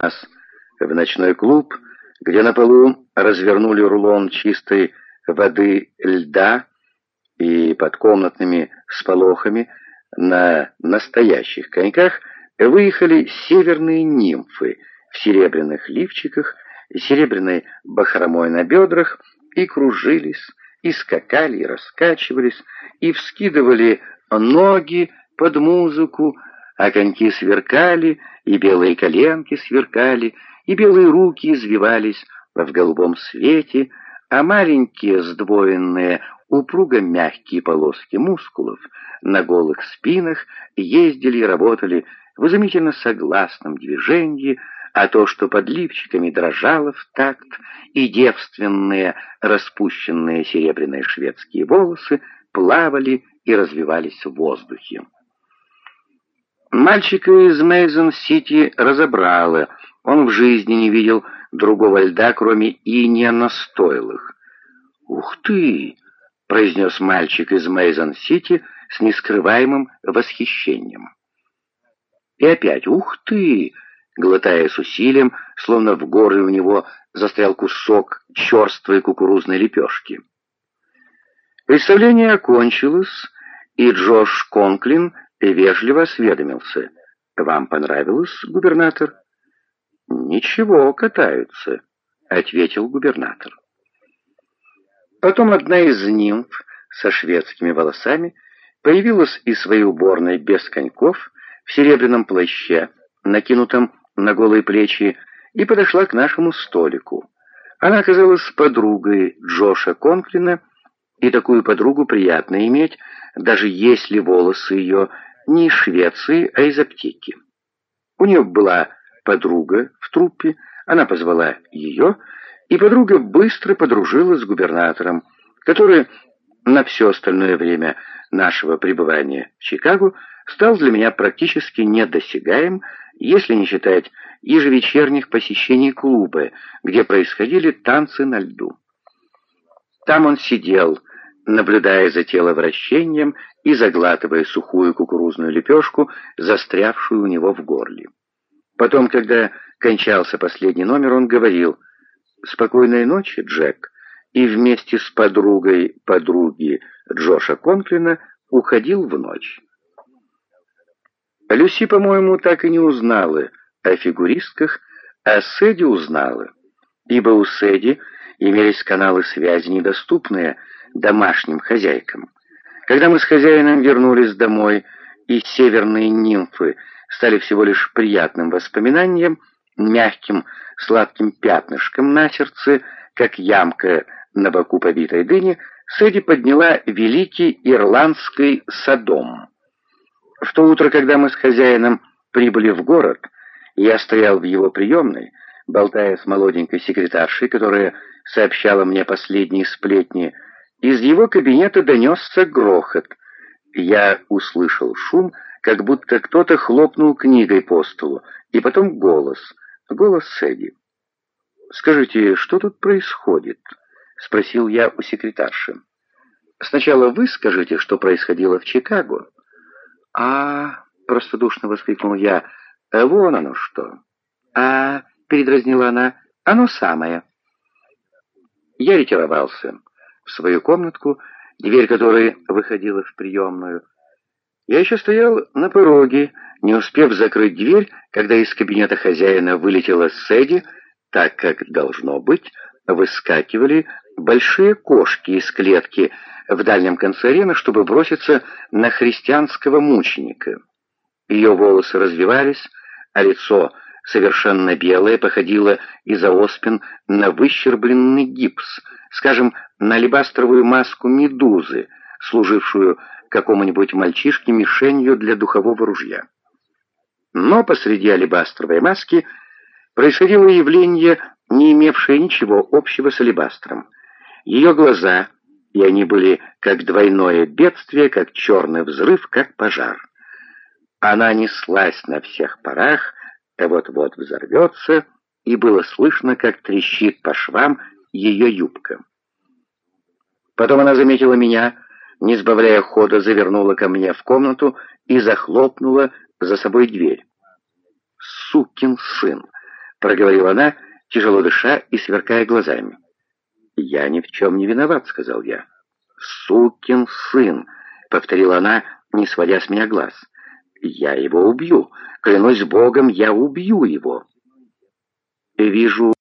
нас в ночной клуб, где на полу развернули рулон чистой воды льда и под комнатными сполохами на настоящих коньках выехали северные нимфы в серебряных лифчиках, серебряной бахромой на бедрах и кружились, и скакали, и раскачивались, и вскидывали ноги под музыку, а коньки сверкали, и белые коленки сверкали, и белые руки извивались в голубом свете, а маленькие сдвоенные, упруго мягкие полоски мускулов на голых спинах ездили и работали в изумительно согласном движении, а то, что под лифчиками дрожало в такт, и девственные распущенные серебряные шведские волосы плавали и развивались в воздухе. Мальчика из Мейзон-Сити разобрало. Он в жизни не видел другого льда, кроме иния на стойлах. «Ух ты!» — произнес мальчик из Мейзон-Сити с нескрываемым восхищением. И опять «Ух ты!» глотая с усилием, словно в горле у него застрял кусок черствой кукурузной лепешки. Представление окончилось, и Джош Конклин вежливо осведомился. «Вам понравилось, губернатор?» «Ничего, катаются», — ответил губернатор. Потом одна из нимф со шведскими волосами появилась из своей уборной без коньков в серебряном плаще, накинутом на голые плечи, и подошла к нашему столику. Она оказалась подругой Джоша Конклина, и такую подругу приятно иметь, даже если волосы ее не из Швеции, а из аптеки. У нее была подруга в труппе, она позвала ее, и подруга быстро подружилась с губернатором, который на все остальное время нашего пребывания в Чикаго стал для меня практически недосягаем, если не считать ежевечерних посещений клуба, где происходили танцы на льду. Там он сидел, наблюдая за теловращением и заглатывая сухую кукурузную лепешку, застрявшую у него в горле. Потом, когда кончался последний номер, он говорил «Спокойной ночи, Джек», и вместе с подругой подруги Джоша Конклина уходил в ночь. Люси, по-моему, так и не узнала о фигуристках, а Сэдди узнала, ибо у Сэдди имелись каналы связи, недоступные домашним хозяйкам. Когда мы с хозяином вернулись домой, и северные нимфы стали всего лишь приятным воспоминанием, мягким сладким пятнышком на сердце, как ямка на боку побитой дыни, Сэдди подняла великий ирландский садом. В то утро, когда мы с хозяином прибыли в город, я стоял в его приемной, болтая с молоденькой секретаршей, которая сообщала мне последние сплетни, из его кабинета донесся грохот. Я услышал шум, как будто кто-то хлопнул книгой по столу, и потом голос, голос Сэдди. «Скажите, что тут происходит?» — спросил я у секретарши. «Сначала вы скажите, что происходило в Чикаго». «А...» — простодушно воскликнул я. «Э, «Вон оно что!» «А...» — передразнила она. «Оно самое». Я ретировался в свою комнатку, дверь которой выходила в приемную. Я еще стоял на пороге, не успев закрыть дверь, когда из кабинета хозяина вылетела Сэдди, так как должно быть, выскакивали большие кошки из клетки в дальнем конце арены, чтобы броситься на христианского мученика. Ее волосы развивались, а лицо, совершенно белое, походило из-за оспин на выщербленный гипс, скажем, на алебастровую маску медузы, служившую какому-нибудь мальчишке мишенью для духового ружья. Но посреди алебастровой маски происходило явление, не имевшее ничего общего с алебастром. Ее глаза, и они были как двойное бедствие, как черный взрыв, как пожар. Она неслась на всех парах, вот-вот взорвется, и было слышно, как трещит по швам ее юбка. Потом она заметила меня, не сбавляя хода, завернула ко мне в комнату и захлопнула за собой дверь. «Сукин сын!» — проговорила она, тяжело дыша и сверкая глазами. «Я ни в чем не виноват», — сказал я. «Сукин сын», — повторила она, не сводя с меня глаз. «Я его убью. Клянусь Богом, я убью его». «Вижу,